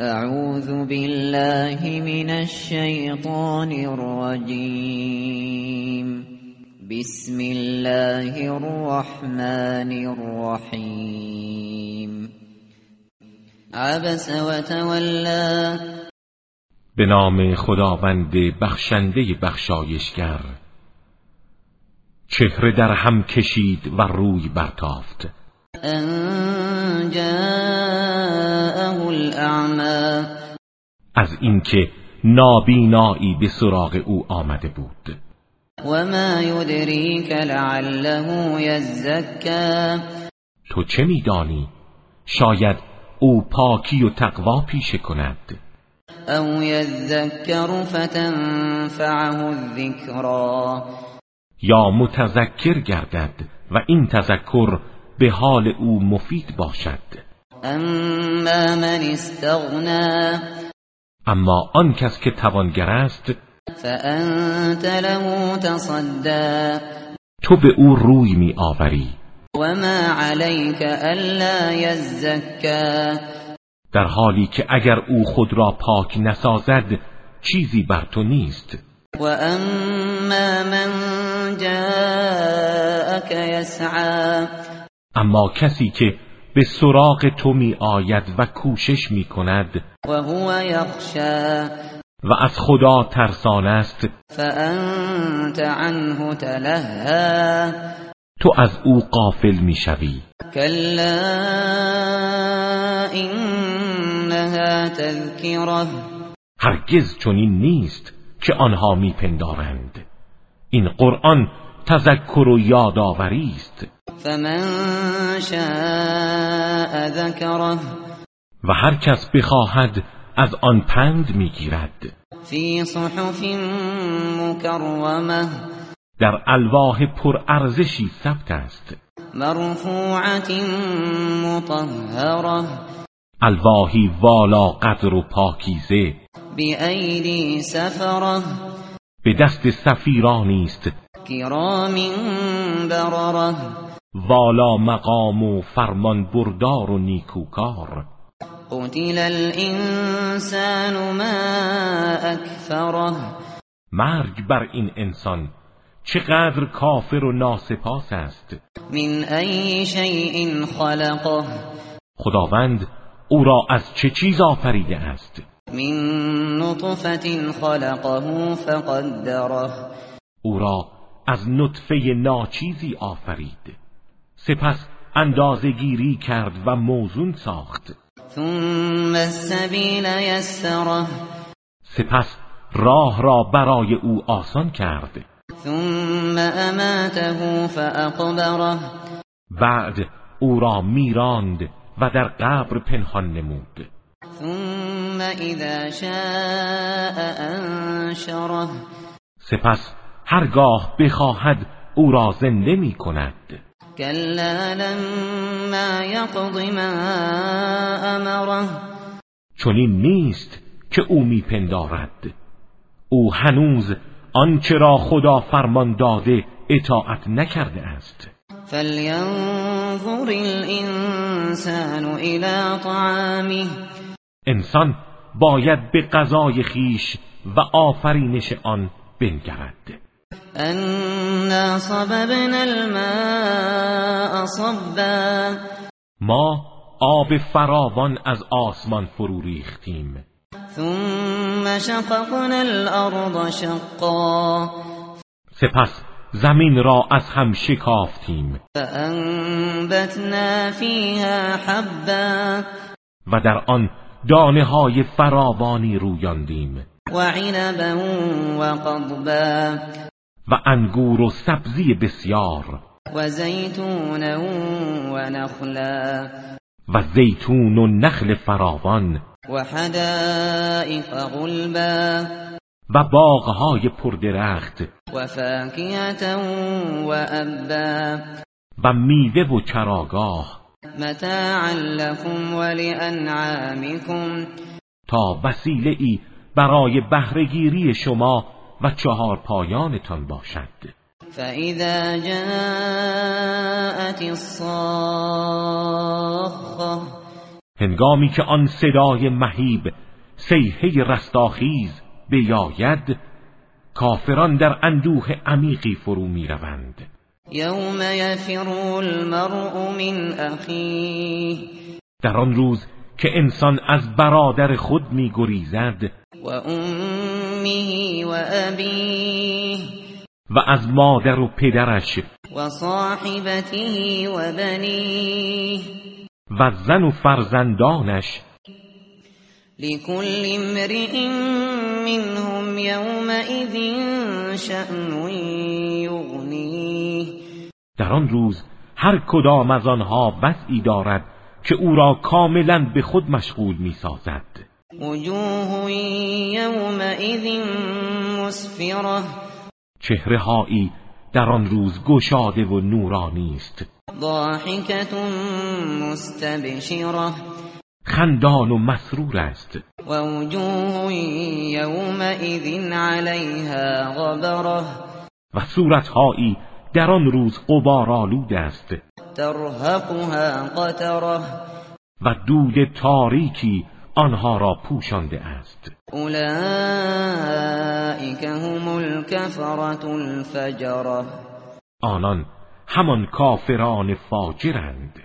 اعوذ بالله من الشیطان الرجیم بسم الله الرحمن الرحیم عبس و تولا به نام خداوند بخشنده بخشایشگر چهره در هم کشید و روی برتافت. الاعمى از اینکه نابینایی به سراغ او آمده بود. وما يدريك لعله تو چه میدانی؟ شاید او پاکی و تقوا پیشه کند. او يذكر فتنفعه الذكرى. یا متذکر گردد و این تذکر به حال او مفید باشد. اما من استغنى اما آن کس که توانگر است فانت له تصدى تو به او روی می آوری وما عليك الا يزكى در حالی که اگر او خود را پاک نسازد چیزی بر تو نیست. واما من جاءك يسعى اما کسی که به سراغ تو می آید و کوشش می کند. وهو يخشى و از خدا ترسان است. فانت عنه تلهى تو از او قافل می شوی. كلا انها تذكره هرگز چنین نیست که آنها میپندارند این قرآن تذکر و یادآوری است. فمن شاء ذكره و هر کس بخواهد از آن پند می‌گیرد. في صحف مكرمه در الواح پرارزشی ثبت است. مرفوعه مطهره الواحی والا قدر و پاکیزه. بأيدي سفره. به دست سفیرانی است. كرام برره والا مقام و فرمان بردار و نیکوکار. قتل الانسان ما اکفره مرگ بر این انسان چقدر کافر و ناسپاس است. من ای شیء خلقه. خداوند او را از چه چیز آفریده است؟ من نطفة خلقه فقدره. او را از نطفه ناچیزی آفرید. سپس اندازه گیری کرد و موزون ساخت. ثم السبیل یسره. سپس راه را برای او آسان کرد. ثم اماته فاقبره. بعد او را میراند و در قبر پنهان نمود. ثم اذا شاء انشره. سپس هرگاه بخواهد او را زنده می کند كلا لما يقض ما امره. چنین نیست که او میپندارد. او هنوز آنچه را خدا فرمان داده اطاعت نکرده است. فلينظر الانسان الى طعامه. انسان باید به غذای خیش و آفرینش آن بنگرد. انا صببنا الماء صبا. ما آب فراوان از آسمان فرو ریختیم. ثم شققنا الارض شقا. سپس زمین را از هم شکافتیم. فانبتنا فيها حبا. و در آن دانه های فراوانی رویاندیم. وعنبا وقضبا. و انگور و سبزی بسیار. وزيتونا ونخلا و زیتون و نخل فراوان. وحدائق غلبا. و باغهای پردرخت. وفاكهة وأبا و میوه و چراگاه. متاعا لكم ولأنعامكم تا وسیله ای برای بهرهگیری شما و چهار پایانتان باشد. فإذا جاءت الصاخة هنگامی که آن صدای مهیب سیحه رستاخیز بیاید کافران در اندوه عمیقی فرو می‌روند. یوم یفر المرء من اخیه در آن روز که انسان از برادر خود میگریزد و امه و ابیه و از مادر و پدرش و صاحبته و بنیه و زن و فرزندانش لكل امرئ منهم يومئذ شأن یغنیه در آن روز هر کدام از آنها وضعی دارد که او را کاملا به خود مشغول می سازد وجوه یومئذ مسفره چهره هایی در آن روز گشاده و نورانی است. ضاحکت مستبشره خندان و مسرور است. و وجوه یومئذ علیها غبره و صورتهایی در آن روز غبارآلود است. ترهقها قتره و دود تاریکی آنها را پوشانده است. اولئک هم الكفرة الفجره آنان همان کافران فاجرند.